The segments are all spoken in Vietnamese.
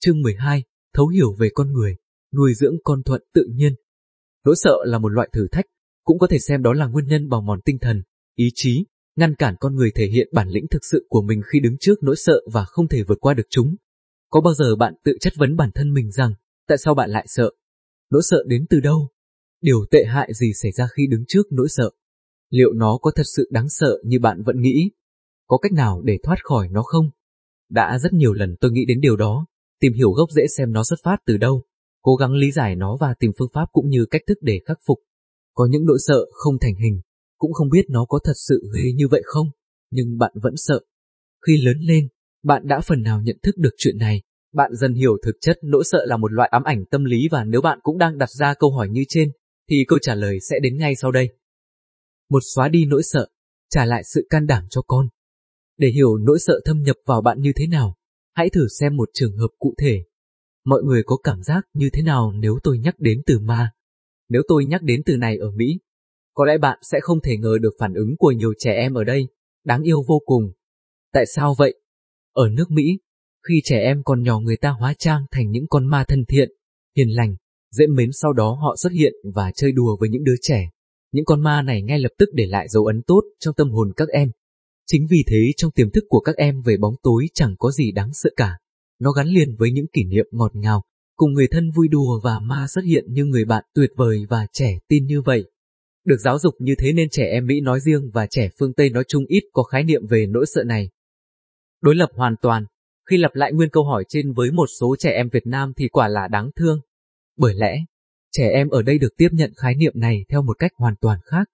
Chương 12, thấu hiểu về con người, nuôi dưỡng con thuận tự nhiên. Nỗi sợ là một loại thử thách, cũng có thể xem đó là nguyên nhân bào mòn tinh thần, ý chí, ngăn cản con người thể hiện bản lĩnh thực sự của mình khi đứng trước nỗi sợ và không thể vượt qua được chúng. Có bao giờ bạn tự chất vấn bản thân mình rằng, tại sao bạn lại sợ? Nỗi sợ đến từ đâu? Điều tệ hại gì xảy ra khi đứng trước nỗi sợ? Liệu nó có thật sự đáng sợ như bạn vẫn nghĩ? Có cách nào để thoát khỏi nó không? Đã rất nhiều lần tôi nghĩ đến điều đó, tìm hiểu gốc rễ xem nó xuất phát từ đâu, cố gắng lý giải nó và tìm phương pháp cũng như cách thức để khắc phục. Có những nỗi sợ không thành hình, cũng không biết nó có thật sự ghê như vậy không, nhưng bạn vẫn sợ. Khi lớn lên, bạn đã phần nào nhận thức được chuyện này, bạn dần hiểu thực chất nỗi sợ là một loại ám ảnh tâm lý và nếu bạn cũng đang đặt ra câu hỏi như trên, thì câu trả lời sẽ đến ngay sau đây. Một xóa đi nỗi sợ, trả lại sự can đảm cho con. Để hiểu nỗi sợ thâm nhập vào bạn như thế nào, hãy thử xem một trường hợp cụ thể. Mọi người có cảm giác như thế nào nếu tôi nhắc đến từ ma? Nếu tôi nhắc đến từ này ở Mỹ, có lẽ bạn sẽ không thể ngờ được phản ứng của nhiều trẻ em ở đây, đáng yêu vô cùng. Tại sao vậy? Ở nước Mỹ, khi trẻ em còn nhỏ người ta hóa trang thành những con ma thân thiện, hiền lành, dễ mến sau đó họ xuất hiện và chơi đùa với những đứa trẻ. Những con ma này ngay lập tức để lại dấu ấn tốt trong tâm hồn các em. Chính vì thế trong tiềm thức của các em về bóng tối chẳng có gì đáng sợ cả. Nó gắn liền với những kỷ niệm ngọt ngào, cùng người thân vui đùa và ma xuất hiện như người bạn tuyệt vời và trẻ tin như vậy. Được giáo dục như thế nên trẻ em Mỹ nói riêng và trẻ phương Tây nói chung ít có khái niệm về nỗi sợ này. Đối lập hoàn toàn, khi lặp lại nguyên câu hỏi trên với một số trẻ em Việt Nam thì quả là đáng thương. Bởi lẽ, trẻ em ở đây được tiếp nhận khái niệm này theo một cách hoàn toàn khác.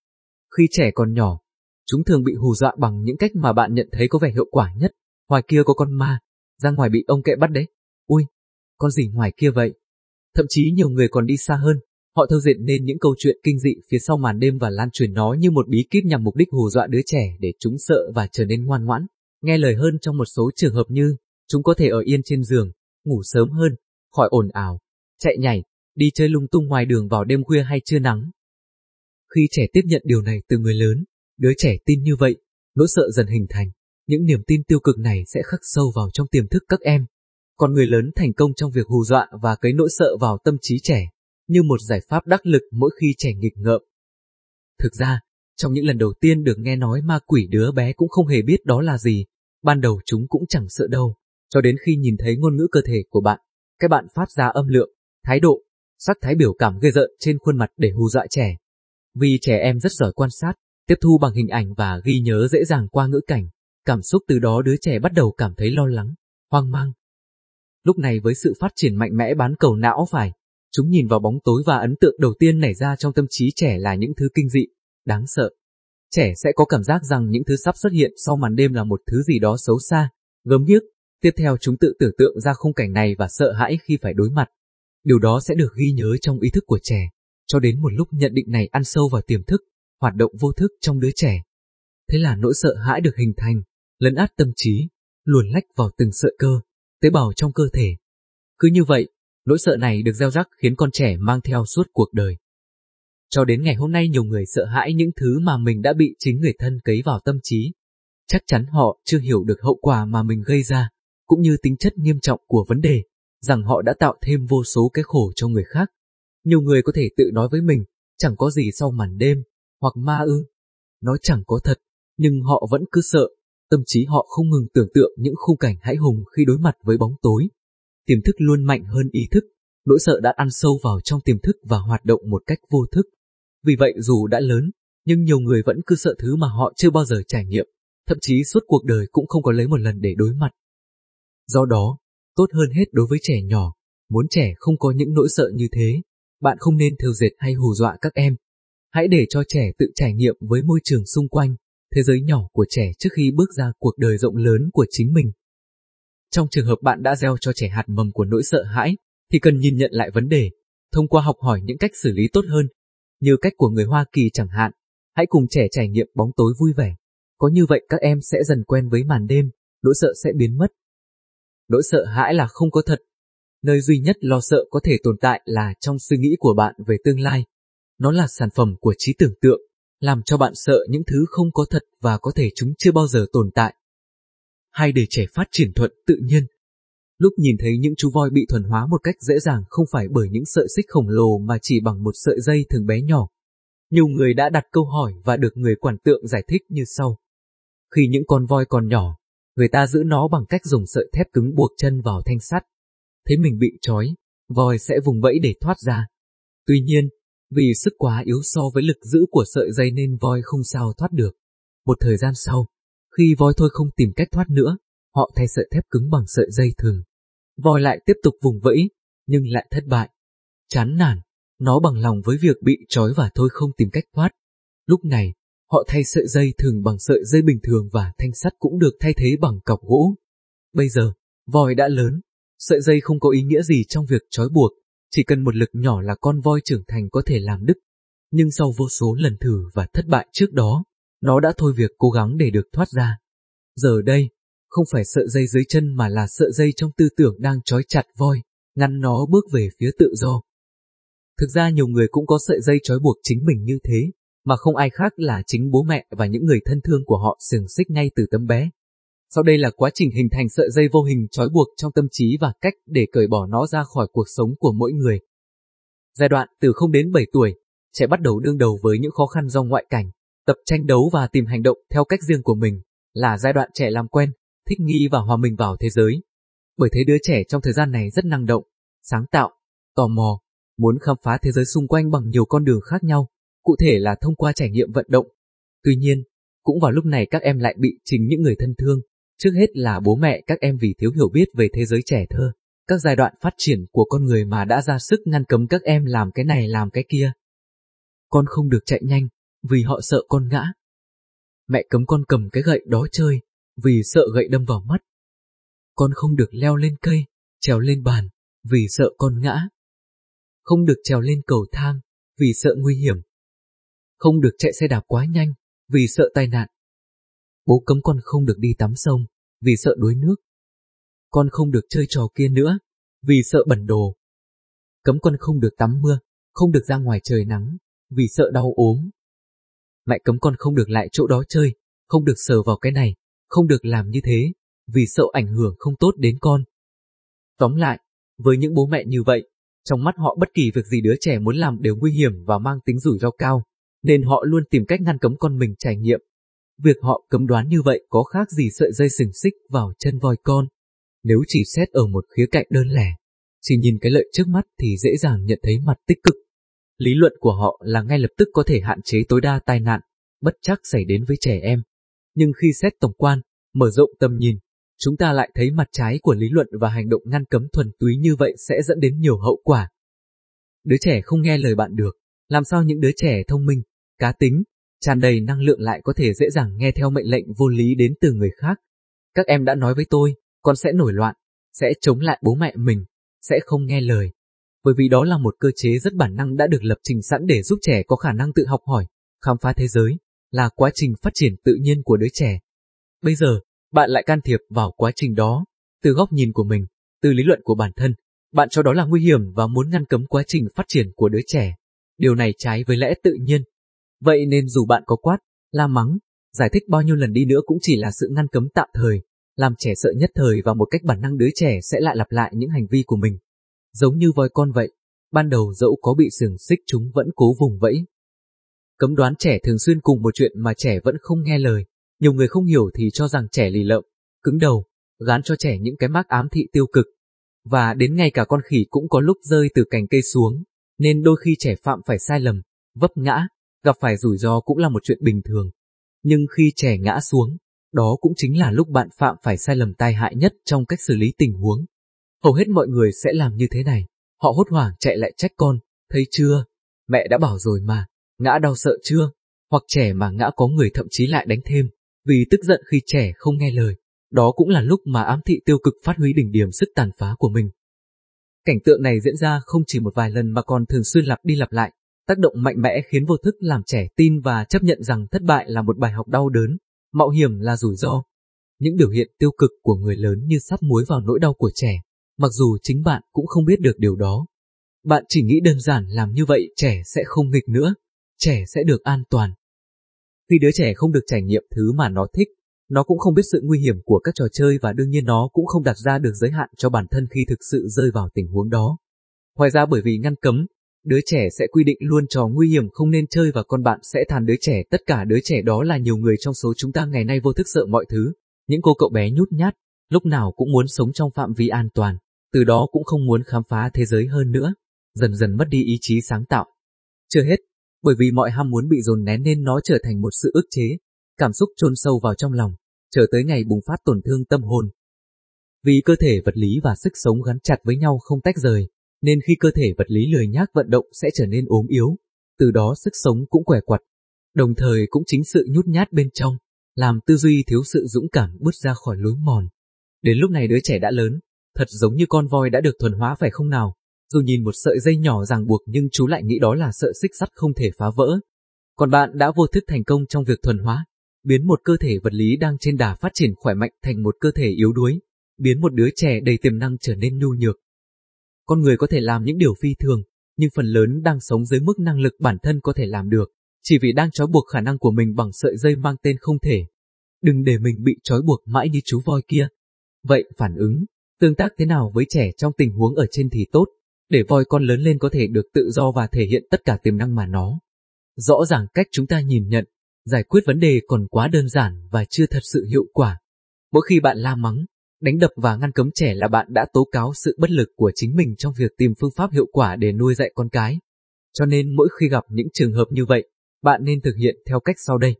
Khi trẻ còn nhỏ, chúng thường bị hù dọa bằng những cách mà bạn nhận thấy có vẻ hiệu quả nhất. Ngoài kia có con ma, ra ngoài bị ông kệ bắt đấy. Ui, con gì ngoài kia vậy? Thậm chí nhiều người còn đi xa hơn, họ thâu dệt nên những câu chuyện kinh dị phía sau màn đêm và lan truyền nó như một bí kíp nhằm mục đích hù dọa đứa trẻ để chúng sợ và trở nên ngoan ngoãn. Nghe lời hơn trong một số trường hợp như, chúng có thể ở yên trên giường, ngủ sớm hơn, khỏi ồn ào, chạy nhảy, đi chơi lung tung ngoài đường vào đêm khuya hay trưa nắng. Khi trẻ tiếp nhận điều này từ người lớn, đứa trẻ tin như vậy, nỗi sợ dần hình thành, những niềm tin tiêu cực này sẽ khắc sâu vào trong tiềm thức các em. Còn người lớn thành công trong việc hù dọa và cấy nỗi sợ vào tâm trí trẻ, như một giải pháp đắc lực mỗi khi trẻ nghịch ngợm. Thực ra, trong những lần đầu tiên được nghe nói ma quỷ đứa bé cũng không hề biết đó là gì, ban đầu chúng cũng chẳng sợ đâu, cho đến khi nhìn thấy ngôn ngữ cơ thể của bạn, cái bạn phát ra âm lượng, thái độ, sắc thái biểu cảm ghê rợn trên khuôn mặt để hù dọa trẻ. Vì trẻ em rất giỏi quan sát, tiếp thu bằng hình ảnh và ghi nhớ dễ dàng qua ngữ cảnh, cảm xúc từ đó đứa trẻ bắt đầu cảm thấy lo lắng, hoang mang. Lúc này với sự phát triển mạnh mẽ bán cầu não phải, chúng nhìn vào bóng tối và ấn tượng đầu tiên nảy ra trong tâm trí trẻ là những thứ kinh dị, đáng sợ. Trẻ sẽ có cảm giác rằng những thứ sắp xuất hiện sau màn đêm là một thứ gì đó xấu xa, gớm ghiếc. Tiếp theo chúng tự tưởng tượng ra khung cảnh này và sợ hãi khi phải đối mặt. Điều đó sẽ được ghi nhớ trong ý thức của trẻ, cho đến một lúc nhận định này ăn sâu vào tiềm thức, hoạt động vô thức trong đứa trẻ. Thế là nỗi sợ hãi được hình thành, lấn át tâm trí, luồn lách vào từng sợi cơ, tế bào trong cơ thể. Cứ như vậy, nỗi sợ này được gieo rắc khiến con trẻ mang theo suốt cuộc đời. Cho đến ngày hôm nay nhiều người sợ hãi những thứ mà mình đã bị chính người thân cấy vào tâm trí. Chắc chắn họ chưa hiểu được hậu quả mà mình gây ra, cũng như tính chất nghiêm trọng của vấn đề, rằng họ đã tạo thêm vô số cái khổ cho người khác. Nhiều người có thể tự nói với mình, chẳng có gì sau màn đêm, hoặc ma ư. Nó chẳng có thật, nhưng họ vẫn cứ sợ, tâm trí họ không ngừng tưởng tượng những khung cảnh hãi hùng khi đối mặt với bóng tối. Tiềm thức luôn mạnh hơn ý thức, nỗi sợ đã ăn sâu vào trong tiềm thức và hoạt động một cách vô thức. Vì vậy dù đã lớn, nhưng nhiều người vẫn cứ sợ thứ mà họ chưa bao giờ trải nghiệm, thậm chí suốt cuộc đời cũng không có lấy một lần để đối mặt. Do đó, tốt hơn hết đối với trẻ nhỏ, muốn trẻ không có những nỗi sợ như thế, bạn không nên thêu dệt hay hù dọa các em. Hãy để cho trẻ tự trải nghiệm với môi trường xung quanh, thế giới nhỏ của trẻ trước khi bước ra cuộc đời rộng lớn của chính mình. Trong trường hợp bạn đã gieo cho trẻ hạt mầm của nỗi sợ hãi, thì cần nhìn nhận lại vấn đề, thông qua học hỏi những cách xử lý tốt hơn, như cách của người Hoa Kỳ chẳng hạn. Hãy cùng trẻ trải nghiệm bóng tối vui vẻ. Có như vậy các em sẽ dần quen với màn đêm, nỗi sợ sẽ biến mất. Nỗi sợ hãi là không có thật. Nơi duy nhất lo sợ có thể tồn tại là trong suy nghĩ của bạn về tương lai. Nó là sản phẩm của trí tưởng tượng, làm cho bạn sợ những thứ không có thật và có thể chúng chưa bao giờ tồn tại. Hay để trẻ phát triển thuận tự nhiên. Lúc nhìn thấy những chú voi bị thuần hóa một cách dễ dàng không phải bởi những sợi xích khổng lồ mà chỉ bằng một sợi dây thường bé nhỏ. Nhiều người đã đặt câu hỏi và được người quản tượng giải thích như sau. Khi những con voi còn nhỏ, người ta giữ nó bằng cách dùng sợi thép cứng buộc chân vào thanh sắt. Thế mình bị trói, voi sẽ vùng vẫy để thoát ra. Tuy nhiên, vì sức quá yếu so với lực giữ của sợi dây nên voi không sao thoát được. Một thời gian sau, khi voi thôi không tìm cách thoát nữa, họ thay sợi thép cứng bằng sợi dây thường. Voi lại tiếp tục vùng vẫy, nhưng lại thất bại. Chán nản, nó bằng lòng với việc bị trói và thôi không tìm cách thoát. Lúc này, họ thay sợi dây thường bằng sợi dây bình thường và thanh sắt cũng được thay thế bằng cọc gỗ. Bây giờ, voi đã lớn, sợi dây không có ý nghĩa gì trong việc trói buộc, chỉ cần một lực nhỏ là con voi trưởng thành có thể làm đứt. Nhưng sau vô số lần thử và thất bại trước đó, nó đã thôi việc cố gắng để được thoát ra. Giờ đây, không phải sợ dây dưới chân mà là sợ dây trong tư tưởng đang trói chặt voi, ngăn nó bước về phía tự do. Thực ra nhiều người cũng có sợi dây trói buộc chính mình như thế, mà không ai khác là chính bố mẹ và những người thân thương của họ sừng xích ngay từ tấm bé. Sau đây là quá trình hình thành sợi dây vô hình trói buộc trong tâm trí và cách để cởi bỏ nó ra khỏi cuộc sống của mỗi người. Giai đoạn từ 0 đến 7 tuổi, trẻ bắt đầu đương đầu với những khó khăn do ngoại cảnh, tập tranh đấu và tìm hành động theo cách riêng của mình, là giai đoạn trẻ làm quen, thích nghi và hòa mình vào thế giới. Bởi thế đứa trẻ trong thời gian này rất năng động, sáng tạo, tò mò, muốn khám phá thế giới xung quanh bằng nhiều con đường khác nhau, cụ thể là thông qua trải nghiệm vận động. Tuy nhiên, cũng vào lúc này các em lại bị chính những người thân thương, trước hết là bố mẹ các em vì thiếu hiểu biết về thế giới trẻ thơ, các giai đoạn phát triển của con người mà đã ra sức ngăn cấm các em làm cái này làm cái kia. Con không được chạy nhanh, vì họ sợ con ngã. Mẹ cấm con cầm cái gậy đó chơi, vì sợ gậy đâm vào mắt. Con không được leo lên cây, trèo lên bàn, vì sợ con ngã. Không được trèo lên cầu thang, vì sợ nguy hiểm. Không được chạy xe đạp quá nhanh, vì sợ tai nạn. Bố cấm con không được đi tắm sông, vì sợ đuối nước. Con không được chơi trò kia nữa, vì sợ bẩn đồ. Cấm con không được tắm mưa, không được ra ngoài trời nắng, vì sợ đau ốm. Mẹ cấm con không được lại chỗ đó chơi, không được sờ vào cái này, không được làm như thế, vì sợ ảnh hưởng không tốt đến con. Tóm lại, với những bố mẹ như vậy, trong mắt họ bất kỳ việc gì đứa trẻ muốn làm đều nguy hiểm và mang tính rủi ro cao, nên họ luôn tìm cách ngăn cấm con mình trải nghiệm. Việc họ cấm đoán như vậy có khác gì sợi dây sừng xích vào chân voi con. Nếu chỉ xét ở một khía cạnh đơn lẻ, chỉ nhìn cái lợi trước mắt thì dễ dàng nhận thấy mặt tích cực. Lý luận của họ là ngay lập tức có thể hạn chế tối đa tai nạn, bất chắc xảy đến với trẻ em. Nhưng khi xét tổng quan, mở rộng tầm nhìn, chúng ta lại thấy mặt trái của lý luận và hành động ngăn cấm thuần túy như vậy sẽ dẫn đến nhiều hậu quả. Đứa trẻ không nghe lời bạn được, làm sao những đứa trẻ thông minh, cá tính, tràn đầy năng lượng lại có thể dễ dàng nghe theo mệnh lệnh vô lý đến từ người khác. Các em đã nói với tôi, con sẽ nổi loạn, sẽ chống lại bố mẹ mình, sẽ không nghe lời. Bởi vì đó là một cơ chế rất bản năng đã được lập trình sẵn để giúp trẻ có khả năng tự học hỏi, khám phá thế giới, là quá trình phát triển tự nhiên của đứa trẻ. Bây giờ, bạn lại can thiệp vào quá trình đó, từ góc nhìn của mình, từ lý luận của bản thân, bạn cho đó là nguy hiểm và muốn ngăn cấm quá trình phát triển của đứa trẻ. Điều này trái với lẽ tự nhiên. Vậy nên dù bạn có quát, la mắng, giải thích bao nhiêu lần đi nữa cũng chỉ là sự ngăn cấm tạm thời, làm trẻ sợ nhất thời và một cách bản năng đứa trẻ sẽ lại lặp lại những hành vi của mình. Giống như voi con vậy, ban đầu dẫu có bị sừng xích chúng vẫn cố vùng vẫy. Cấm đoán trẻ thường xuyên cùng một chuyện mà trẻ vẫn không nghe lời, nhiều người không hiểu thì cho rằng trẻ lì lợm, cứng đầu, gán cho trẻ những cái mác ám thị tiêu cực. Và đến ngay cả con khỉ cũng có lúc rơi từ cành cây xuống, nên đôi khi trẻ phạm phải sai lầm, vấp ngã, gặp phải rủi ro cũng là một chuyện bình thường. Nhưng khi trẻ ngã xuống, đó cũng chính là lúc bạn phạm phải sai lầm tai hại nhất trong cách xử lý tình huống. Hầu hết mọi người sẽ làm như thế này, họ hốt hoảng chạy lại trách con, thấy chưa, mẹ đã bảo rồi mà, ngã đau sợ chưa, hoặc trẻ mà ngã có người thậm chí lại đánh thêm, vì tức giận khi trẻ không nghe lời, đó cũng là lúc mà ám thị tiêu cực phát huy đỉnh điểm sức tàn phá của mình. Cảnh tượng này diễn ra không chỉ một vài lần mà còn thường xuyên lặp đi lặp lại, tác động mạnh mẽ khiến vô thức làm trẻ tin và chấp nhận rằng thất bại là một bài học đau đớn, mạo hiểm là rủi ro. Những biểu hiện tiêu cực của người lớn như sắp muối vào nỗi đau của trẻ, mặc dù chính bạn cũng không biết được điều đó. Bạn chỉ nghĩ đơn giản làm như vậy trẻ sẽ không nghịch nữa, trẻ sẽ được an toàn. Khi đứa trẻ không được trải nghiệm thứ mà nó thích, Nó cũng không biết sự nguy hiểm của các trò chơi và đương nhiên nó cũng không đặt ra được giới hạn cho bản thân khi thực sự rơi vào tình huống đó. Ngoài ra bởi vì ngăn cấm, đứa trẻ sẽ quy định luôn trò nguy hiểm không nên chơi và con bạn sẽ than đứa trẻ tất cả đứa trẻ đó là nhiều người trong số chúng ta ngày nay vô thức sợ mọi thứ. Những cô cậu bé nhút nhát, lúc nào cũng muốn sống trong phạm vi an toàn, từ đó cũng không muốn khám phá thế giới hơn nữa, dần dần mất đi ý chí sáng tạo. Chưa hết, bởi vì mọi ham muốn bị dồn nén nên nó trở thành một sự ức chế, cảm xúc chôn sâu vào trong lòng, chờ tới ngày bùng phát tổn thương tâm hồn. Vì cơ thể vật lý và sức sống gắn chặt với nhau không tách rời, nên khi cơ thể vật lý lười nhác vận động sẽ trở nên ốm yếu, từ đó sức sống cũng quẻ quặt. Đồng thời cũng chính sự nhút nhát bên trong, làm tư duy thiếu sự dũng cảm bước ra khỏi lối mòn. Đến lúc này đứa trẻ đã lớn, thật giống như con voi đã được thuần hóa phải không nào? Dù nhìn một sợi dây nhỏ ràng buộc nhưng chú lại nghĩ đó là sợi xích sắt không thể phá vỡ. Còn bạn đã vô thức thành công trong việc thuần hóa, biến một cơ thể vật lý đang trên đà phát triển khỏe mạnh thành một cơ thể yếu đuối, biến một đứa trẻ đầy tiềm năng trở nên nhu nhược. Con người có thể làm những điều phi thường, nhưng phần lớn đang sống dưới mức năng lực bản thân có thể làm được, chỉ vì đang trói buộc khả năng của mình bằng sợi dây mang tên không thể. Đừng để mình bị trói buộc mãi như chú voi kia. Vậy phản ứng, tương tác thế nào với trẻ trong tình huống ở trên thì tốt, để voi con lớn lên có thể được tự do và thể hiện tất cả tiềm năng mà nó. Rõ ràng cách chúng ta nhìn nhận, giải quyết vấn đề còn quá đơn giản và chưa thật sự hiệu quả. Mỗi khi bạn la mắng, đánh đập và ngăn cấm trẻ là bạn đã tố cáo sự bất lực của chính mình trong việc tìm phương pháp hiệu quả để nuôi dạy con cái. Cho nên mỗi khi gặp những trường hợp như vậy, bạn nên thực hiện theo cách sau đây.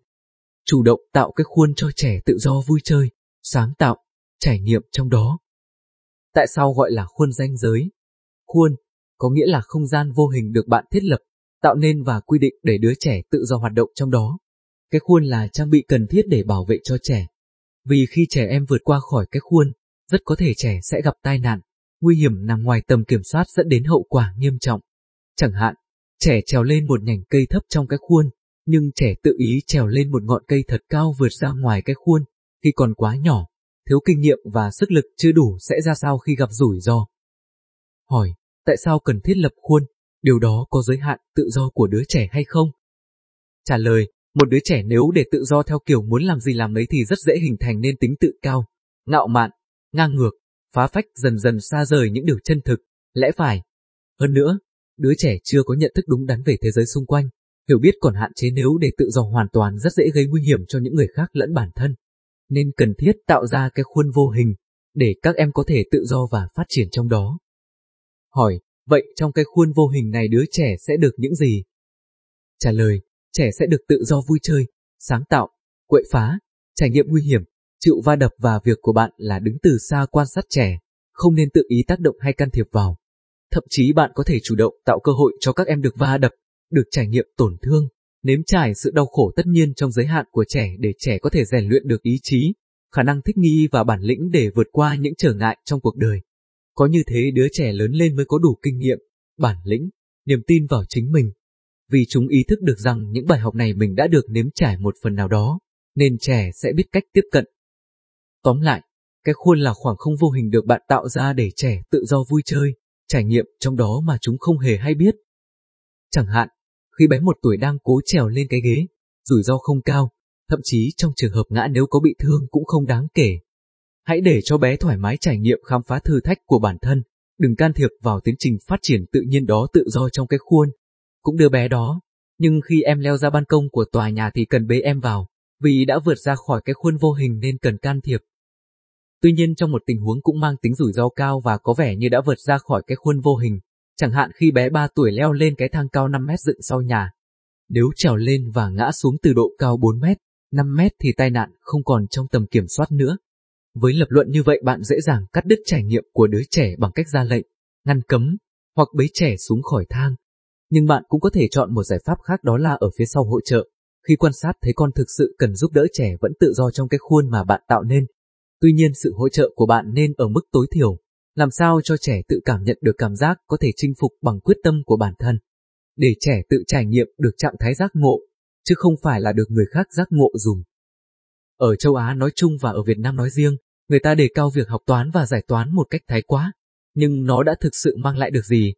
Chủ động tạo cái khuôn cho trẻ tự do vui chơi, sáng tạo, trải nghiệm trong đó. Tại sao gọi là khuôn danh giới? Khuôn, có nghĩa là không gian vô hình được bạn thiết lập, tạo nên và quy định để đứa trẻ tự do hoạt động trong đó. Cái khuôn là trang bị cần thiết để bảo vệ cho trẻ. Vì khi trẻ em vượt qua khỏi cái khuôn, rất có thể trẻ sẽ gặp tai nạn, nguy hiểm nằm ngoài tầm kiểm soát dẫn đến hậu quả nghiêm trọng. Chẳng hạn, trẻ trèo lên một nhành cây thấp trong cái khuôn, nhưng trẻ tự ý trèo lên một ngọn cây thật cao vượt ra ngoài cái khuôn, khi còn quá nhỏ, thiếu kinh nghiệm và sức lực chưa đủ sẽ ra sao khi gặp rủi ro. Hỏi, tại sao cần thiết lập khuôn, điều đó có giới hạn tự do của đứa trẻ hay không? Trả lời, một đứa trẻ nếu để tự do theo kiểu muốn làm gì làm lấy thì rất dễ hình thành nên tính tự cao, ngạo mạn, ngang ngược, phá phách dần dần xa rời những điều chân thực, lẽ phải. Hơn nữa, đứa trẻ chưa có nhận thức đúng đắn về thế giới xung quanh, hiểu biết còn hạn chế nếu để tự do hoàn toàn rất dễ gây nguy hiểm cho những người khác lẫn bản thân. Nên cần thiết tạo ra cái khuôn vô hình, để các em có thể tự do và phát triển trong đó. Hỏi, vậy trong cái khuôn vô hình này đứa trẻ sẽ được những gì? Trả lời, trẻ sẽ được tự do vui chơi, sáng tạo, quậy phá, trải nghiệm nguy hiểm, chịu va đập và việc của bạn là đứng từ xa quan sát trẻ, không nên tự ý tác động hay can thiệp vào. Thậm chí bạn có thể chủ động tạo cơ hội cho các em được va đập, được trải nghiệm tổn thương, nếm trải sự đau khổ tất nhiên trong giới hạn của trẻ để trẻ có thể rèn luyện được ý chí, khả năng thích nghi và bản lĩnh để vượt qua những trở ngại trong cuộc đời. Có như thế đứa trẻ lớn lên mới có đủ kinh nghiệm, bản lĩnh, niềm tin vào chính mình. Vì chúng ý thức được rằng những bài học này mình đã được nếm trải một phần nào đó, nên trẻ sẽ biết cách tiếp cận. Tóm lại, cái khuôn là khoảng không vô hình được bạn tạo ra để trẻ tự do vui chơi, trải nghiệm trong đó mà chúng không hề hay biết. Chẳng hạn, khi bé một tuổi đang cố trèo lên cái ghế, rủi ro không cao, thậm chí trong trường hợp ngã nếu có bị thương cũng không đáng kể. Hãy để cho bé thoải mái trải nghiệm khám phá thử thách của bản thân, đừng can thiệp vào tiến trình phát triển tự nhiên đó tự do trong cái khuôn. Cũng đưa bé đó, nhưng khi em leo ra ban công của tòa nhà thì cần bế em vào, vì đã vượt ra khỏi cái khuôn vô hình nên cần can thiệp. Tuy nhiên trong một tình huống cũng mang tính rủi ro cao và có vẻ như đã vượt ra khỏi cái khuôn vô hình, chẳng hạn khi bé 3 tuổi leo lên cái thang cao 5 mét dựng sau nhà. Nếu trèo lên và ngã xuống từ độ cao 4 mét, 5 mét thì tai nạn không còn trong tầm kiểm soát nữa. Với lập luận như vậy bạn dễ dàng cắt đứt trải nghiệm của đứa trẻ bằng cách ra lệnh, ngăn cấm, hoặc bế trẻ xuống khỏi thang. Nhưng bạn cũng có thể chọn một giải pháp khác đó là ở phía sau hỗ trợ. Khi quan sát thấy con thực sự cần giúp đỡ trẻ vẫn tự do trong cái khuôn mà bạn tạo nên. Tuy nhiên sự hỗ trợ của bạn nên ở mức tối thiểu, làm sao cho trẻ tự cảm nhận được cảm giác có thể chinh phục bằng quyết tâm của bản thân. Để trẻ tự trải nghiệm được trạng thái giác ngộ, chứ không phải là được người khác giác ngộ dùng. Ở châu Á nói chung và ở Việt Nam nói riêng, người ta đề cao việc học toán và giải toán một cách thái quá, nhưng nó đã thực sự mang lại được gì?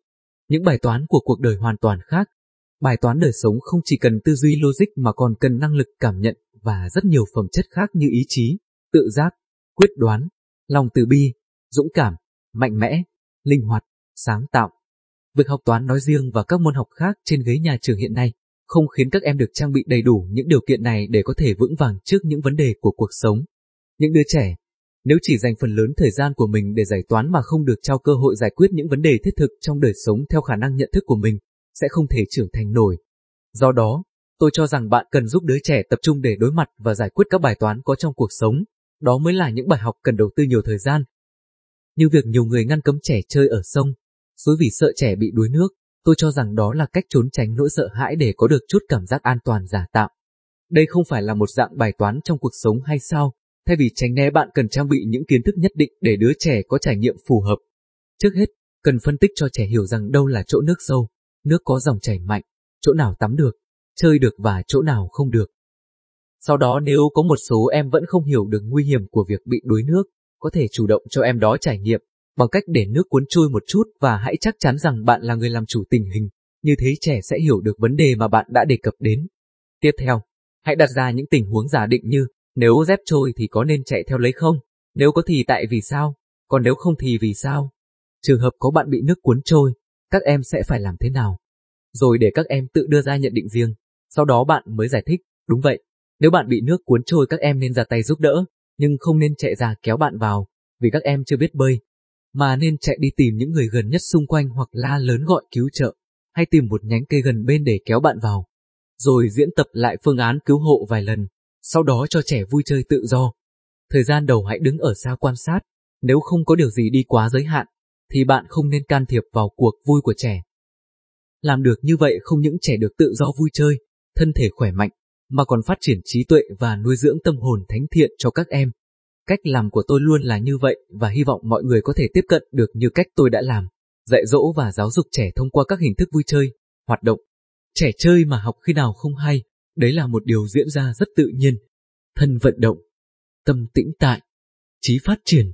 Những bài toán của cuộc đời hoàn toàn khác. Bài toán đời sống không chỉ cần tư duy logic mà còn cần năng lực cảm nhận và rất nhiều phẩm chất khác như ý chí, tự giác, quyết đoán, lòng từ bi, dũng cảm, mạnh mẽ, linh hoạt, sáng tạo. Việc học toán nói riêng và các môn học khác trên ghế nhà trường hiện nay không khiến các em được trang bị đầy đủ những điều kiện này để có thể vững vàng trước những vấn đề của cuộc sống. Những đứa trẻ, nếu chỉ dành phần lớn thời gian của mình để giải toán mà không được trao cơ hội giải quyết những vấn đề thiết thực trong đời sống theo khả năng nhận thức của mình, sẽ không thể trưởng thành nổi. Do đó, tôi cho rằng bạn cần giúp đứa trẻ tập trung để đối mặt và giải quyết các bài toán có trong cuộc sống. Đó mới là những bài học cần đầu tư nhiều thời gian. Như việc nhiều người ngăn cấm trẻ chơi ở sông, suối vì sợ trẻ bị đuối nước, tôi cho rằng đó là cách trốn tránh nỗi sợ hãi để có được chút cảm giác an toàn giả tạo. Đây không phải là một dạng bài toán trong cuộc sống hay sao, thay vì tránh né bạn cần trang bị những kiến thức nhất định để đứa trẻ có trải nghiệm phù hợp. Trước hết, cần phân tích cho trẻ hiểu rằng đâu là chỗ nước sâu, nước có dòng chảy mạnh, chỗ nào tắm được, chơi được và chỗ nào không được. Sau đó nếu có một số em vẫn không hiểu được nguy hiểm của việc bị đuối nước, có thể chủ động cho em đó trải nghiệm, bằng cách để nước cuốn trôi một chút và hãy chắc chắn rằng bạn là người làm chủ tình hình, như thế trẻ sẽ hiểu được vấn đề mà bạn đã đề cập đến. Tiếp theo, hãy đặt ra những tình huống giả định như, nếu dép trôi thì có nên chạy theo lấy không? Nếu có thì tại vì sao? Còn nếu không thì vì sao? Trường hợp có bạn bị nước cuốn trôi, các em sẽ phải làm thế nào? Rồi để các em tự đưa ra nhận định riêng, sau đó bạn mới giải thích, đúng vậy, nếu bạn bị nước cuốn trôi các em nên ra tay giúp đỡ, nhưng không nên chạy ra kéo bạn vào, vì các em chưa biết bơi, mà nên chạy đi tìm những người gần nhất xung quanh hoặc la lớn gọi cứu trợ, hay tìm một nhánh cây gần bên để kéo bạn vào. Rồi diễn tập lại phương án cứu hộ vài lần, sau đó cho trẻ vui chơi tự do. Thời gian đầu hãy đứng ở xa quan sát, nếu không có điều gì đi quá giới hạn, thì bạn không nên can thiệp vào cuộc vui của trẻ. Làm được như vậy không những trẻ được tự do vui chơi, thân thể khỏe mạnh, mà còn phát triển trí tuệ và nuôi dưỡng tâm hồn thánh thiện cho các em. Cách làm của tôi luôn là như vậy và hy vọng mọi người có thể tiếp cận được như cách tôi đã làm, dạy dỗ và giáo dục trẻ thông qua các hình thức vui chơi, hoạt động. Trẻ chơi mà học khi nào không hay, đấy là một điều diễn ra rất tự nhiên. Thân vận động, tâm tĩnh tại, trí phát triển.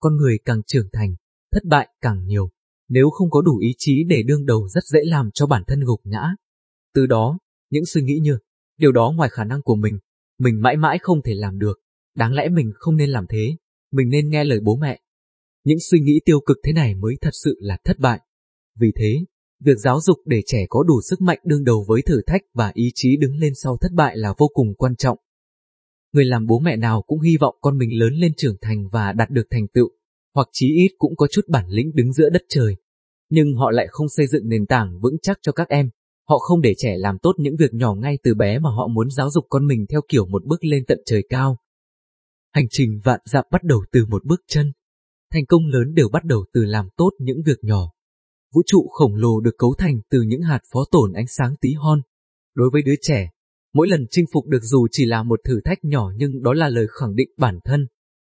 Con người càng trưởng thành, thất bại càng nhiều, nếu không có đủ ý chí để đương đầu rất dễ làm cho bản thân gục ngã. Từ đó, những suy nghĩ như, điều đó ngoài khả năng của mình, mình mãi mãi không thể làm được, đáng lẽ mình không nên làm thế, mình nên nghe lời bố mẹ. Những suy nghĩ tiêu cực thế này mới thật sự là thất bại. Vì thế, việc giáo dục để trẻ có đủ sức mạnh đương đầu với thử thách và ý chí đứng lên sau thất bại là vô cùng quan trọng. Người làm bố mẹ nào cũng hy vọng con mình lớn lên trưởng thành và đạt được thành tựu, hoặc chí ít cũng có chút bản lĩnh đứng giữa đất trời. Nhưng họ lại không xây dựng nền tảng vững chắc cho các em, họ không để trẻ làm tốt những việc nhỏ ngay từ bé mà họ muốn giáo dục con mình theo kiểu một bước lên tận trời cao. Hành trình vạn dặm bắt đầu từ một bước chân. Thành công lớn đều bắt đầu từ làm tốt những việc nhỏ. Vũ trụ khổng lồ được cấu thành từ những hạt phó tổn ánh sáng tí hon. Đối với đứa trẻ, mỗi lần chinh phục được dù chỉ là một thử thách nhỏ nhưng đó là lời khẳng định bản thân.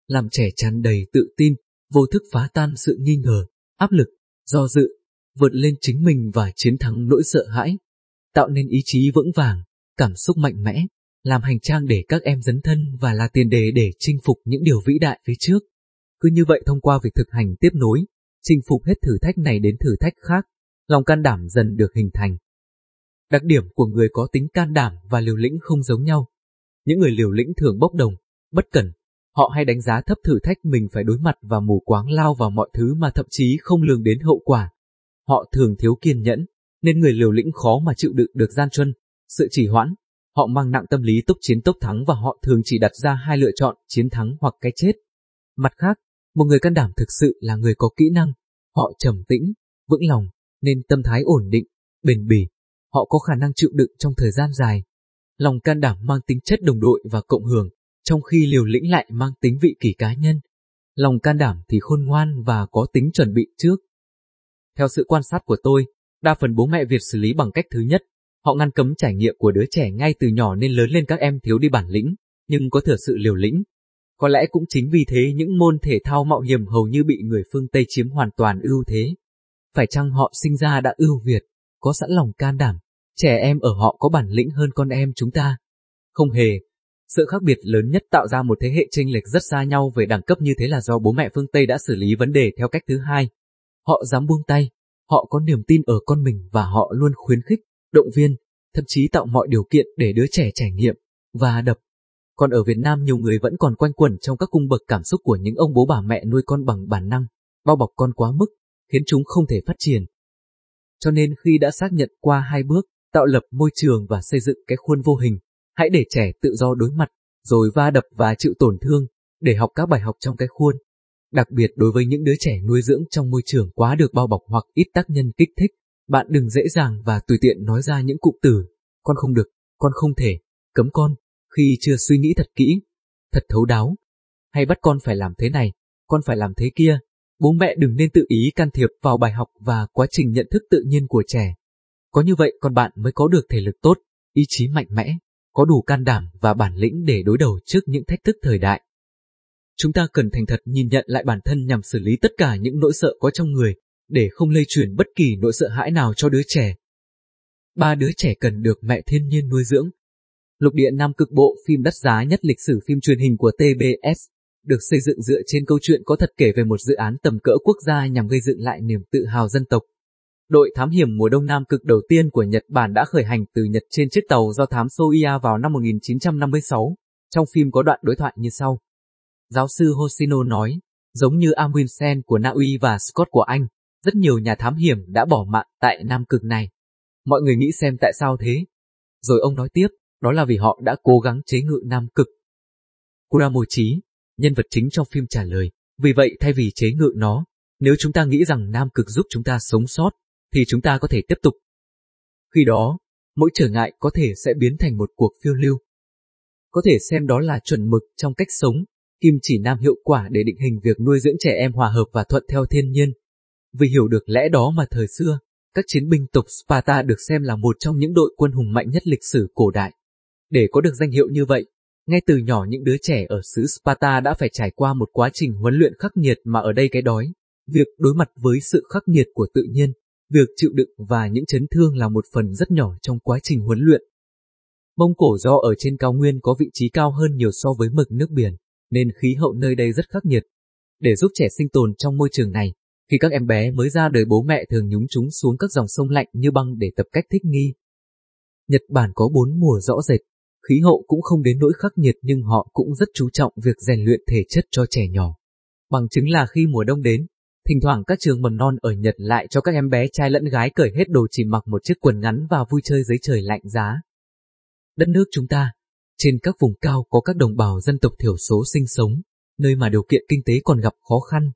Làm trẻ tràn đầy tự tin, vô thức phá tan sự nghi ngờ, áp lực, do dự, vượt lên chính mình và chiến thắng nỗi sợ hãi. Tạo nên ý chí vững vàng, cảm xúc mạnh mẽ, làm hành trang để các em dấn thân và là tiền đề để chinh phục những điều vĩ đại phía trước. Cứ như vậy thông qua việc thực hành tiếp nối, chinh phục hết thử thách này đến thử thách khác, lòng can đảm dần được hình thành. Đặc điểm của người có tính can đảm và liều lĩnh không giống nhau. Những người liều lĩnh thường bốc đồng, bất cẩn, họ hay đánh giá thấp thử thách mình phải đối mặt và mù quáng lao vào mọi thứ mà thậm chí không lường đến hậu quả. Họ thường thiếu kiên nhẫn, nên người liều lĩnh khó mà chịu đựng được gian truân, sự trì hoãn, Họ mang nặng tâm lý tốc chiến tốc thắng và họ thường chỉ đặt ra hai lựa chọn chiến thắng hoặc cái chết. Mặt khác, một người can đảm thực sự là người có kỹ năng. Họ trầm tĩnh, vững lòng, nên tâm thái ổn định, bền bỉ. Họ có khả năng chịu đựng trong thời gian dài. Lòng can đảm mang tính chất đồng đội và cộng hưởng, trong khi liều lĩnh lại mang tính vị kỷ cá nhân. Lòng can đảm thì khôn ngoan và có tính chuẩn bị trước. Theo sự quan sát của tôi, đa phần bố mẹ Việt xử lý bằng cách thứ nhất, Họ ngăn cấm trải nghiệm của đứa trẻ ngay từ nhỏ nên lớn lên các em thiếu đi bản lĩnh, nhưng có thừa sự liều lĩnh. Có lẽ cũng chính vì thế những môn thể thao mạo hiểm hầu như bị người phương Tây chiếm hoàn toàn ưu thế. Phải chăng họ sinh ra đã ưu việt, có sẵn lòng can đảm, trẻ em ở họ có bản lĩnh hơn con em chúng ta? Không hề. Sự khác biệt lớn nhất tạo ra một thế hệ chênh lệch rất xa nhau về đẳng cấp như thế là do bố mẹ phương Tây đã xử lý vấn đề theo cách thứ hai. Họ dám buông tay, họ có niềm tin ở con mình và họ luôn khuyến khích, động viên, thậm chí tạo mọi điều kiện để đứa trẻ trải nghiệm và đập. Còn ở Việt Nam nhiều người vẫn còn quanh quẩn trong các cung bậc cảm xúc của những ông bố bà mẹ nuôi con bằng bản năng, bao bọc con quá mức, khiến chúng không thể phát triển. Cho nên khi đã xác nhận qua hai bước, tạo lập môi trường và xây dựng cái khuôn vô hình, hãy để trẻ tự do đối mặt, rồi va đập và chịu tổn thương, để học các bài học trong cái khuôn. Đặc biệt đối với những đứa trẻ nuôi dưỡng trong môi trường quá được bao bọc hoặc ít tác nhân kích thích, bạn đừng dễ dàng và tùy tiện nói ra những cụm từ, con không được, con không thể, cấm con, khi chưa suy nghĩ thật kỹ, thật thấu đáo. Hay bắt con phải làm thế này, con phải làm thế kia. Bố mẹ đừng nên tự ý can thiệp vào bài học và quá trình nhận thức tự nhiên của trẻ. Có như vậy con bạn mới có được thể lực tốt, ý chí mạnh mẽ, có đủ can đảm và bản lĩnh để đối đầu trước những thách thức thời đại. Chúng ta cần thành thật nhìn nhận lại bản thân nhằm xử lý tất cả những nỗi sợ có trong người, để không lây truyền bất kỳ nỗi sợ hãi nào cho đứa trẻ. Ba đứa trẻ cần được mẹ thiên nhiên nuôi dưỡng. Lục địa Nam cực bộ phim đắt giá nhất lịch sử phim truyền hình của TBS, được xây dựng dựa trên câu chuyện có thật kể về một dự án tầm cỡ quốc gia nhằm gây dựng lại niềm tự hào dân tộc. Đội thám hiểm mùa đông nam cực đầu tiên của Nhật Bản đã khởi hành từ Nhật trên chiếc tàu do thám Soia vào năm 1956. Trong phim có đoạn đối thoại như sau. Giáo sư Hoshino nói, giống như Amundsen của Na Uy và Scott của Anh, rất nhiều nhà thám hiểm đã bỏ mạng tại Nam Cực này. Mọi người nghĩ xem tại sao thế? Rồi ông nói tiếp, đó là vì họ đã cố gắng chế ngự Nam Cực. Kuramochi, nhân vật chính trong phim trả lời, vì vậy thay vì chế ngự nó, nếu chúng ta nghĩ rằng Nam Cực giúp chúng ta sống sót, thì chúng ta có thể tiếp tục. Khi đó, mỗi trở ngại có thể sẽ biến thành một cuộc phiêu lưu. Có thể xem đó là chuẩn mực trong cách sống, kim chỉ nam hiệu quả để định hình việc nuôi dưỡng trẻ em hòa hợp và thuận theo thiên nhiên. Vì hiểu được lẽ đó mà thời xưa, các chiến binh tộc Sparta được xem là một trong những đội quân hùng mạnh nhất lịch sử cổ đại. Để có được danh hiệu như vậy, ngay từ nhỏ những đứa trẻ ở xứ Sparta đã phải trải qua một quá trình huấn luyện khắc nghiệt mà ở đây cái đói, việc đối mặt với sự khắc nghiệt của tự nhiên, việc chịu đựng và những chấn thương là một phần rất nhỏ trong quá trình huấn luyện. Mông Cổ do ở trên cao nguyên có vị trí cao hơn nhiều so với mực nước biển, nên khí hậu nơi đây rất khắc nghiệt. Để giúp trẻ sinh tồn trong môi trường này, khi các em bé mới ra đời bố mẹ thường nhúng chúng xuống các dòng sông lạnh như băng để tập cách thích nghi. Nhật Bản có bốn mùa rõ rệt, khí hậu cũng không đến nỗi khắc nghiệt nhưng họ cũng rất chú trọng việc rèn luyện thể chất cho trẻ nhỏ. Bằng chứng là khi mùa đông đến, thỉnh thoảng các trường mầm non ở Nhật lại cho các em bé trai lẫn gái cởi hết đồ chỉ mặc một chiếc quần ngắn và vui chơi dưới trời lạnh giá. Đất nước chúng ta, trên các vùng cao có các đồng bào dân tộc thiểu số sinh sống, nơi mà điều kiện kinh tế còn gặp khó khăn.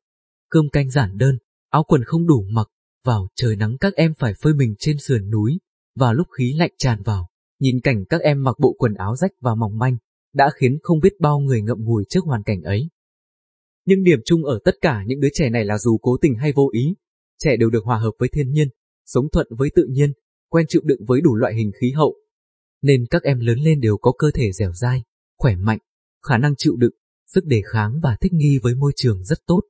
Cơm canh giản đơn, áo quần không đủ mặc, vào trời nắng các em phải phơi mình trên sườn núi, và lúc khí lạnh tràn vào, nhìn cảnh các em mặc bộ quần áo rách và mỏng manh, đã khiến không biết bao người ngậm ngùi trước hoàn cảnh ấy. Nhưng điểm chung ở tất cả những đứa trẻ này là dù cố tình hay vô ý, trẻ đều được hòa hợp với thiên nhiên, sống thuận với tự nhiên, quen chịu đựng với đủ loại hình khí hậu, nên các em lớn lên đều có cơ thể dẻo dai, khỏe mạnh, khả năng chịu đựng, sức đề kháng và thích nghi với môi trường rất tốt.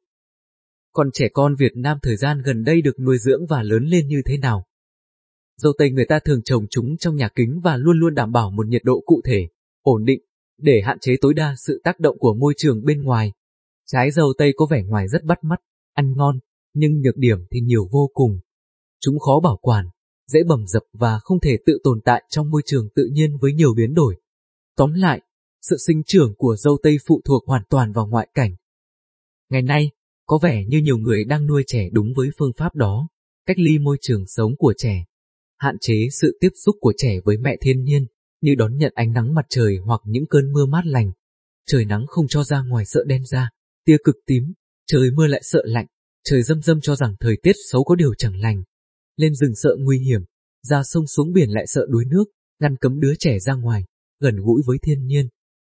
Còn trẻ con Việt Nam thời gian gần đây được nuôi dưỡng và lớn lên như thế nào? Dâu tây người ta thường trồng chúng trong nhà kính và luôn luôn đảm bảo một nhiệt độ cụ thể, ổn định, để hạn chế tối đa sự tác động của môi trường bên ngoài. Trái dâu tây có vẻ ngoài rất bắt mắt, ăn ngon, nhưng nhược điểm thì nhiều vô cùng. Chúng khó bảo quản, dễ bầm dập và không thể tự tồn tại trong môi trường tự nhiên với nhiều biến đổi. Tóm lại, sự sinh trưởng của dâu tây phụ thuộc hoàn toàn vào ngoại cảnh. Ngày nay, có vẻ như nhiều người đang nuôi trẻ đúng với phương pháp đó, cách ly môi trường sống của trẻ, hạn chế sự tiếp xúc của trẻ với mẹ thiên nhiên, như đón nhận ánh nắng mặt trời hoặc những cơn mưa mát lành. Trời nắng không cho ra ngoài sợ đen ra, tia cực tím, trời mưa lại sợ lạnh, trời dâm dâm cho rằng thời tiết xấu có điều chẳng lành, lên rừng sợ nguy hiểm, ra sông xuống biển lại sợ đuối nước, ngăn cấm đứa trẻ ra ngoài, gần gũi với thiên nhiên.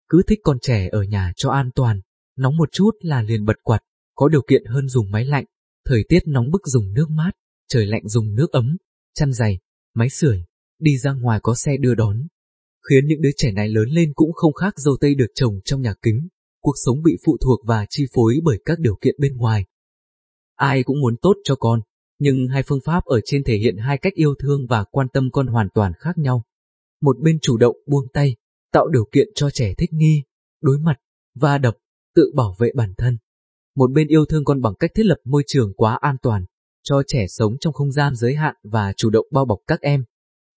Cứ thích con trẻ ở nhà cho an toàn, nóng một chút là liền bật quạt, có điều kiện hơn dùng máy lạnh, thời tiết nóng bức dùng nước mát, trời lạnh dùng nước ấm, chăn dày, máy sưởi, đi ra ngoài có xe đưa đón. Khiến những đứa trẻ này lớn lên cũng không khác dâu tây được trồng trong nhà kính, cuộc sống bị phụ thuộc và chi phối bởi các điều kiện bên ngoài. Ai cũng muốn tốt cho con, nhưng hai phương pháp ở trên thể hiện hai cách yêu thương và quan tâm con hoàn toàn khác nhau. Một bên chủ động buông tay, tạo điều kiện cho trẻ thích nghi, đối mặt, va đập, tự bảo vệ bản thân. Một bên yêu thương con bằng cách thiết lập môi trường quá an toàn, cho trẻ sống trong không gian giới hạn và chủ động bao bọc các em.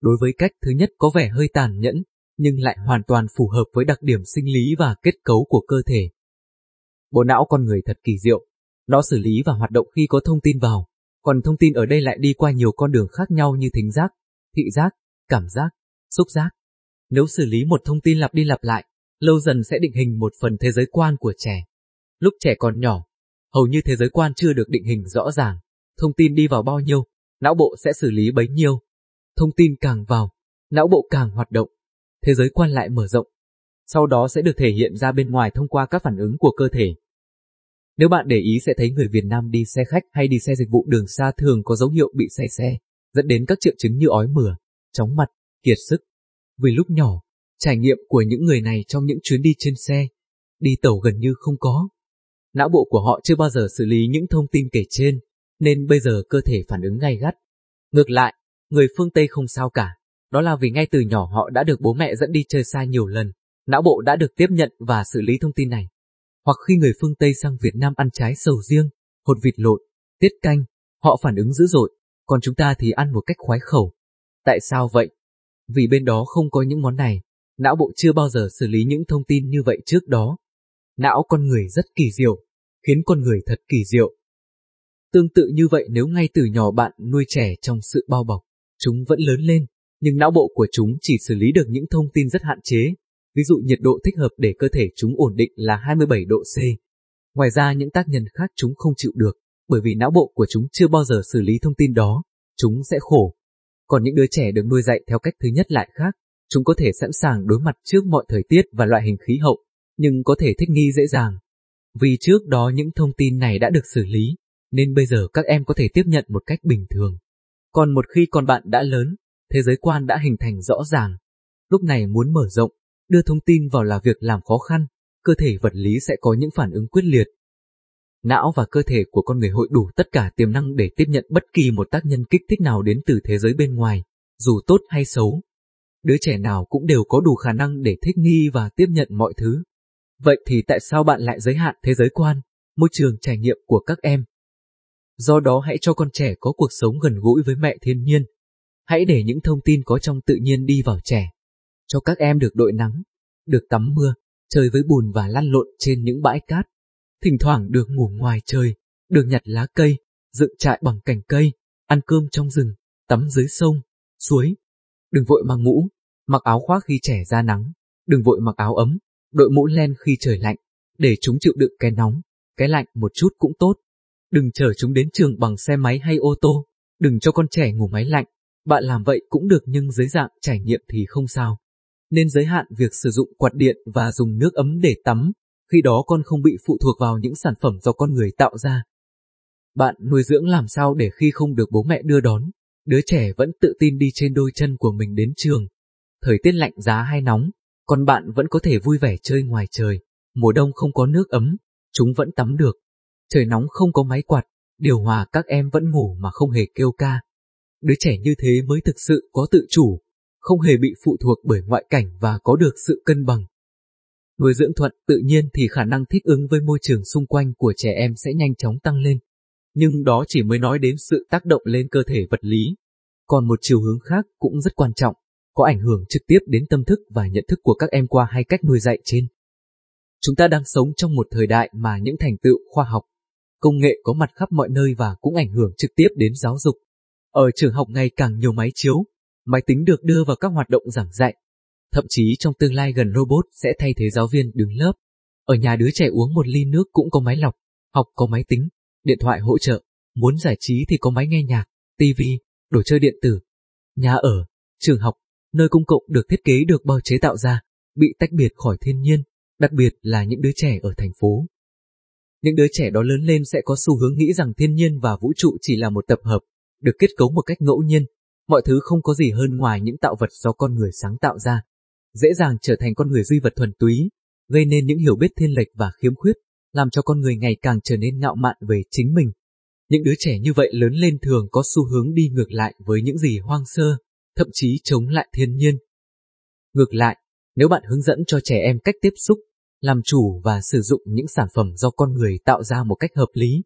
Đối với cách thứ nhất có vẻ hơi tàn nhẫn, nhưng lại hoàn toàn phù hợp với đặc điểm sinh lý và kết cấu của cơ thể. Bộ não con người thật kỳ diệu, nó xử lý và hoạt động khi có thông tin vào, còn thông tin ở đây lại đi qua nhiều con đường khác nhau như thính giác, thị giác, cảm giác, xúc giác. Nếu xử lý một thông tin lặp đi lặp lại, lâu dần sẽ định hình một phần thế giới quan của trẻ. Lúc trẻ còn nhỏ, hầu như thế giới quan chưa được định hình rõ ràng, thông tin đi vào bao nhiêu, não bộ sẽ xử lý bấy nhiêu. Thông tin càng vào, não bộ càng hoạt động, thế giới quan lại mở rộng. Sau đó sẽ được thể hiện ra bên ngoài thông qua các phản ứng của cơ thể. Nếu bạn để ý sẽ thấy người Việt Nam đi xe khách hay đi xe dịch vụ đường xa thường có dấu hiệu bị say xe, dẫn đến các triệu chứng như ói mửa, chóng mặt, kiệt sức. Vì lúc nhỏ, trải nghiệm của những người này trong những chuyến đi trên xe, đi tàu gần như không có. Não bộ của họ chưa bao giờ xử lý những thông tin kể trên, nên bây giờ cơ thể phản ứng gay gắt. Ngược lại, người phương Tây không sao cả, đó là vì ngay từ nhỏ họ đã được bố mẹ dẫn đi chơi xa nhiều lần, não bộ đã được tiếp nhận và xử lý thông tin này. Hoặc khi người phương Tây sang Việt Nam ăn trái sầu riêng, hột vịt lộn, tiết canh, họ phản ứng dữ dội, còn chúng ta thì ăn một cách khoái khẩu. Tại sao vậy? Vì bên đó không có những món này, não bộ chưa bao giờ xử lý những thông tin như vậy trước đó. Não con người rất kỳ diệu, khiến con người thật kỳ diệu. Tương tự như vậy nếu ngay từ nhỏ bạn nuôi trẻ trong sự bao bọc, chúng vẫn lớn lên, nhưng não bộ của chúng chỉ xử lý được những thông tin rất hạn chế, ví dụ nhiệt độ thích hợp để cơ thể chúng ổn định là 27 độ C. Ngoài ra những tác nhân khác chúng không chịu được, bởi vì não bộ của chúng chưa bao giờ xử lý thông tin đó, chúng sẽ khổ. Còn những đứa trẻ được nuôi dạy theo cách thứ nhất lại khác, chúng có thể sẵn sàng đối mặt trước mọi thời tiết và loại hình khí hậu, nhưng có thể thích nghi dễ dàng. Vì trước đó những thông tin này đã được xử lý, nên bây giờ các em có thể tiếp nhận một cách bình thường. Còn một khi con bạn đã lớn, thế giới quan đã hình thành rõ ràng. Lúc này muốn mở rộng, đưa thông tin vào là việc làm khó khăn, cơ thể vật lý sẽ có những phản ứng quyết liệt. Não và cơ thể của con người hội đủ tất cả tiềm năng để tiếp nhận bất kỳ một tác nhân kích thích nào đến từ thế giới bên ngoài, dù tốt hay xấu. Đứa trẻ nào cũng đều có đủ khả năng để thích nghi và tiếp nhận mọi thứ. Vậy thì tại sao bạn lại giới hạn thế giới quan, môi trường trải nghiệm của các em? Do đó hãy cho con trẻ có cuộc sống gần gũi với mẹ thiên nhiên. Hãy để những thông tin có trong tự nhiên đi vào trẻ. Cho các em được đội nắng, được tắm mưa, chơi với bùn và lăn lộn trên những bãi cát. Thỉnh thoảng được ngủ ngoài trời, được nhặt lá cây, dựng trại bằng cành cây, ăn cơm trong rừng, tắm dưới sông, suối. Đừng vội mang mũ, mặc áo khoác khi trẻ ra nắng, đừng vội mặc áo ấm, đội mũ len khi trời lạnh, để chúng chịu đựng cái nóng, cái lạnh một chút cũng tốt. Đừng chở chúng đến trường bằng xe máy hay ô tô, đừng cho con trẻ ngủ máy lạnh, bạn làm vậy cũng được nhưng dưới dạng trải nghiệm thì không sao. Nên giới hạn việc sử dụng quạt điện và dùng nước ấm để tắm, khi đó con không bị phụ thuộc vào những sản phẩm do con người tạo ra. Bạn nuôi dưỡng làm sao để khi không được bố mẹ đưa đón, đứa trẻ vẫn tự tin đi trên đôi chân của mình đến trường. Thời tiết lạnh giá hay nóng, con bạn vẫn có thể vui vẻ chơi ngoài trời. Mùa đông không có nước ấm, chúng vẫn tắm được. Trời nóng không có máy quạt, điều hòa các em vẫn ngủ mà không hề kêu ca. Đứa trẻ như thế mới thực sự có tự chủ, không hề bị phụ thuộc bởi ngoại cảnh và có được sự cân bằng. Nuôi dưỡng thuận tự nhiên thì khả năng thích ứng với môi trường xung quanh của trẻ em sẽ nhanh chóng tăng lên. Nhưng đó chỉ mới nói đến sự tác động lên cơ thể vật lý. Còn một chiều hướng khác cũng rất quan trọng, có ảnh hưởng trực tiếp đến tâm thức và nhận thức của các em qua hai cách nuôi dạy trên. Chúng ta đang sống trong một thời đại mà những thành tựu khoa học, công nghệ có mặt khắp mọi nơi và cũng ảnh hưởng trực tiếp đến giáo dục. Ở trường học ngày càng nhiều máy chiếu, máy tính được đưa vào các hoạt động giảng dạy. Thậm chí trong tương lai gần robot sẽ thay thế giáo viên đứng lớp. Ở nhà đứa trẻ uống một ly nước cũng có máy lọc, học có máy tính, điện thoại hỗ trợ, muốn giải trí thì có máy nghe nhạc, tivi, đồ chơi điện tử. Nhà ở, trường học, nơi công cộng được thiết kế được bao chế tạo ra, bị tách biệt khỏi thiên nhiên, đặc biệt là những đứa trẻ ở thành phố. Những đứa trẻ đó lớn lên sẽ có xu hướng nghĩ rằng thiên nhiên và vũ trụ chỉ là một tập hợp, được kết cấu một cách ngẫu nhiên, mọi thứ không có gì hơn ngoài những tạo vật do con người sáng tạo ra, dễ dàng trở thành con người duy vật thuần túy, gây nên những hiểu biết thiên lệch và khiếm khuyết, làm cho con người ngày càng trở nên ngạo mạn về chính mình. Những đứa trẻ như vậy lớn lên thường có xu hướng đi ngược lại với những gì hoang sơ, thậm chí chống lại thiên nhiên. Ngược lại, nếu bạn hướng dẫn cho trẻ em cách tiếp xúc, làm chủ và sử dụng những sản phẩm do con người tạo ra một cách hợp lý,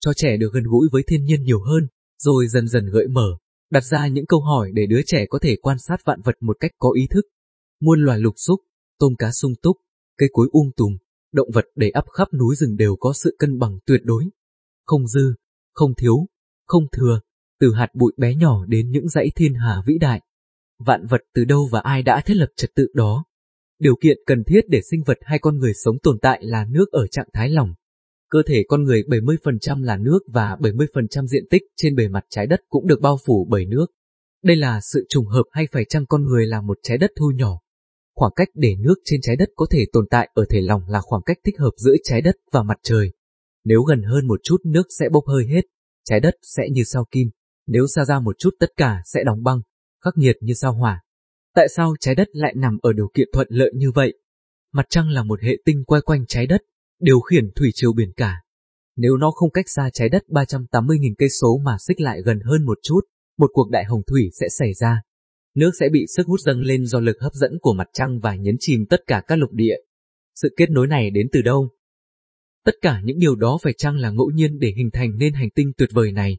cho trẻ được gần gũi với thiên nhiên nhiều hơn, rồi dần dần gợi mở, đặt ra những câu hỏi để đứa trẻ có thể quan sát vạn vật một cách có ý thức. muôn loài lục xúc, tôm cá sung túc, cây cối um tùm, động vật đầy ắp khắp núi rừng đều có sự cân bằng tuyệt đối. Không dư, không thiếu, không thừa, từ hạt bụi bé nhỏ đến những dãy thiên hà vĩ đại. Vạn vật từ đâu và ai đã thiết lập trật tự đó. Điều kiện cần thiết để sinh vật hay con người sống tồn tại là nước ở trạng thái lỏng. Cơ thể con người 70% là nước và 70% diện tích trên bề mặt trái đất cũng được bao phủ bởi nước. Đây là sự trùng hợp hay phải chăng con người là một trái đất thu nhỏ? Khoảng cách để nước trên trái đất có thể tồn tại ở thể lỏng là khoảng cách thích hợp giữa trái đất và mặt trời. Nếu gần hơn một chút nước sẽ bốc hơi hết, trái đất sẽ như sao kim, nếu xa ra một chút tất cả sẽ đóng băng, khắc nghiệt như sao hỏa. Tại sao trái đất lại nằm ở điều kiện thuận lợi như vậy? Mặt trăng là một hệ tinh quay quanh trái đất, điều khiển thủy triều biển cả. Nếu nó không cách xa trái đất 380.000 cây số mà xích lại gần hơn một chút, một cuộc đại hồng thủy sẽ xảy ra. Nước sẽ bị sức hút dâng lên do lực hấp dẫn của mặt trăng và nhấn chìm tất cả các lục địa. Sự kết nối này đến từ đâu? Tất cả những điều đó phải chăng là ngẫu nhiên để hình thành nên hành tinh tuyệt vời này?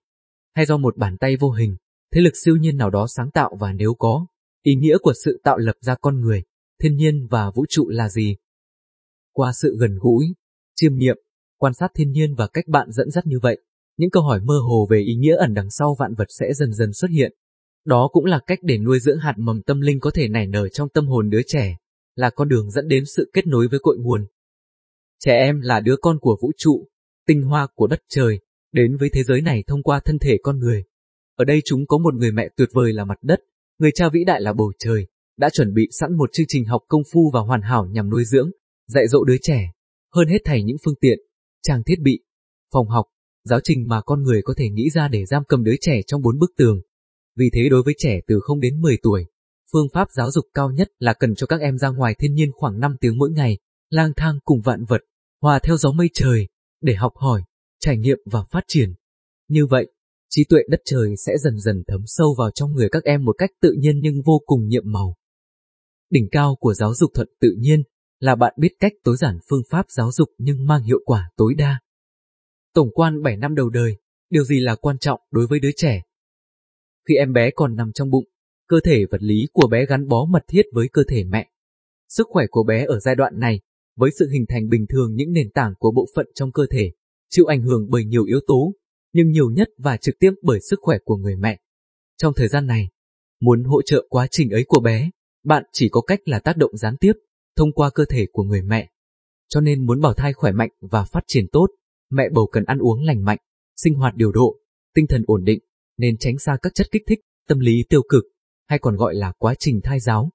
Hay do một bàn tay vô hình, thế lực siêu nhiên nào đó sáng tạo và nếu có, ý nghĩa của sự tạo lập ra con người, thiên nhiên và vũ trụ là gì? Qua sự gần gũi, chiêm nghiệm, quan sát thiên nhiên và cách bạn dẫn dắt như vậy, những câu hỏi mơ hồ về ý nghĩa ẩn đằng sau vạn vật sẽ dần dần xuất hiện. Đó cũng là cách để nuôi dưỡng hạt mầm tâm linh có thể nảy nở trong tâm hồn đứa trẻ, là con đường dẫn đến sự kết nối với cội nguồn. Trẻ em là đứa con của vũ trụ, tinh hoa của đất trời, đến với thế giới này thông qua thân thể con người. Ở đây chúng có một người mẹ tuyệt vời là mặt đất, người cha vĩ đại là bầu trời, đã chuẩn bị sẵn một chương trình học công phu và hoàn hảo nhằm nuôi dưỡng, dạy dỗ đứa trẻ, hơn hết thảy những phương tiện, trang thiết bị, phòng học, giáo trình mà con người có thể nghĩ ra để giam cầm đứa trẻ trong bốn bức tường. Vì thế đối với trẻ từ 0 đến 10 tuổi, phương pháp giáo dục cao nhất là cần cho các em ra ngoài thiên nhiên khoảng 5 tiếng mỗi ngày, lang thang cùng vạn vật, hòa theo gió mây trời, để học hỏi, trải nghiệm và phát triển. Như vậy, trí tuệ đất trời sẽ dần dần thấm sâu vào trong người các em một cách tự nhiên nhưng vô cùng nhiệm màu. Đỉnh cao của giáo dục thuận tự nhiên là bạn biết cách tối giản phương pháp giáo dục nhưng mang hiệu quả tối đa. Tổng quan 7 năm đầu đời, điều gì là quan trọng đối với đứa trẻ? Khi em bé còn nằm trong bụng, cơ thể vật lý của bé gắn bó mật thiết với cơ thể mẹ. Sức khỏe của bé ở giai đoạn này, với sự hình thành bình thường những nền tảng của bộ phận trong cơ thể, chịu ảnh hưởng bởi nhiều yếu tố, nhưng nhiều nhất và trực tiếp bởi sức khỏe của người mẹ. Trong thời gian này, muốn hỗ trợ quá trình ấy của bé, bạn chỉ có cách là tác động gián tiếp, thông qua cơ thể của người mẹ. Cho nên muốn bảo thai khỏe mạnh và phát triển tốt, mẹ bầu cần ăn uống lành mạnh, sinh hoạt điều độ, tinh thần ổn định, nên tránh xa các chất kích thích, tâm lý tiêu cực, hay còn gọi là quá trình thai giáo.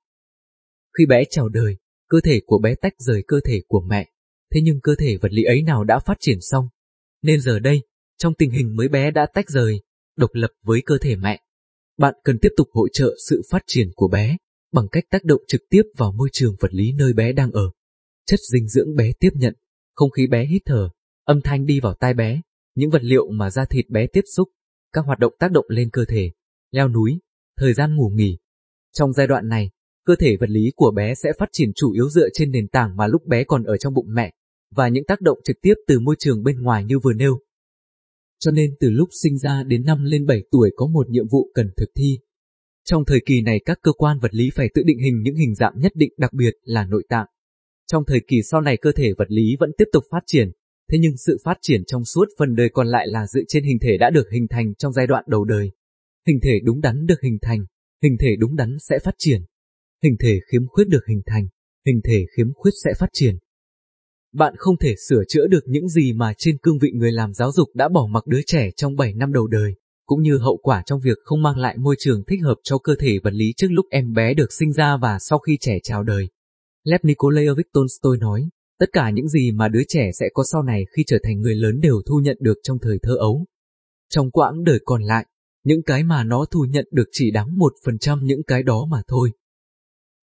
Khi bé chào đời, cơ thể của bé tách rời cơ thể của mẹ, thế nhưng cơ thể vật lý ấy nào đã phát triển xong. Nên giờ đây, trong tình hình mới bé đã tách rời, độc lập với cơ thể mẹ, bạn cần tiếp tục hỗ trợ sự phát triển của bé bằng cách tác động trực tiếp vào môi trường vật lý nơi bé đang ở. Chất dinh dưỡng bé tiếp nhận, không khí bé hít thở, âm thanh đi vào tai bé, những vật liệu mà da thịt bé tiếp xúc, các hoạt động tác động lên cơ thể, leo núi, thời gian ngủ nghỉ. Trong giai đoạn này, cơ thể vật lý của bé sẽ phát triển chủ yếu dựa trên nền tảng mà lúc bé còn ở trong bụng mẹ, và những tác động trực tiếp từ môi trường bên ngoài như vừa nêu. Cho nên từ lúc sinh ra đến năm lên 7 tuổi có một nhiệm vụ cần thực thi. Trong thời kỳ này các cơ quan vật lý phải tự định hình những hình dạng nhất định đặc biệt là nội tạng. Trong thời kỳ sau này cơ thể vật lý vẫn tiếp tục phát triển, thế nhưng sự phát triển trong suốt phần đời còn lại là dựa trên hình thể đã được hình thành trong giai đoạn đầu đời. Hình thể đúng đắn được hình thành, hình thể đúng đắn sẽ phát triển. Hình thể khiếm khuyết được hình thành, hình thể khiếm khuyết sẽ phát triển. Bạn không thể sửa chữa được những gì mà trên cương vị người làm giáo dục đã bỏ mặc đứa trẻ trong 7 năm đầu đời, cũng như hậu quả trong việc không mang lại môi trường thích hợp cho cơ thể vật lý trước lúc em bé được sinh ra và sau khi trẻ chào đời. Lev Nikolaevich Tolstoy nói, tất cả những gì mà đứa trẻ sẽ có sau này khi trở thành người lớn đều thu nhận được trong thời thơ ấu. Trong quãng đời còn lại, những cái mà nó thu nhận được chỉ đáng một phần trăm những cái đó mà thôi.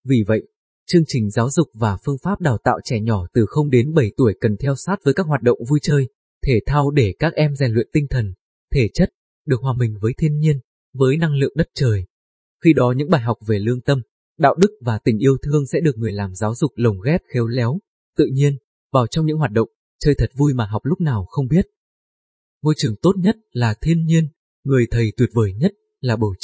Vì vậy, chương trình giáo dục và phương pháp đào tạo trẻ nhỏ từ 0 đến 7 tuổi cần theo sát với các hoạt động vui chơi, thể thao để các em rèn luyện tinh thần, thể chất, được hòa mình với thiên nhiên, với năng lượng đất trời. Khi đó những bài học về lương tâm, đạo đức và tình yêu thương sẽ được người làm giáo dục lồng ghép khéo léo, tự nhiên, vào trong những hoạt động, chơi thật vui mà học lúc nào không biết. Môi trường tốt nhất là thiên nhiên, người thầy tuyệt vời nhất là bầu trời.